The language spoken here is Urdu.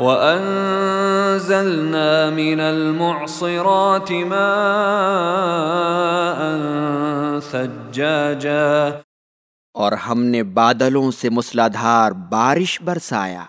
وَأَنزَلْنَا مِنَ الْمُعْصِرَاتِ مَاءً ثَجَّاجًا اور ہم نے بادلوں سے مسلادھار بارش برسایا۔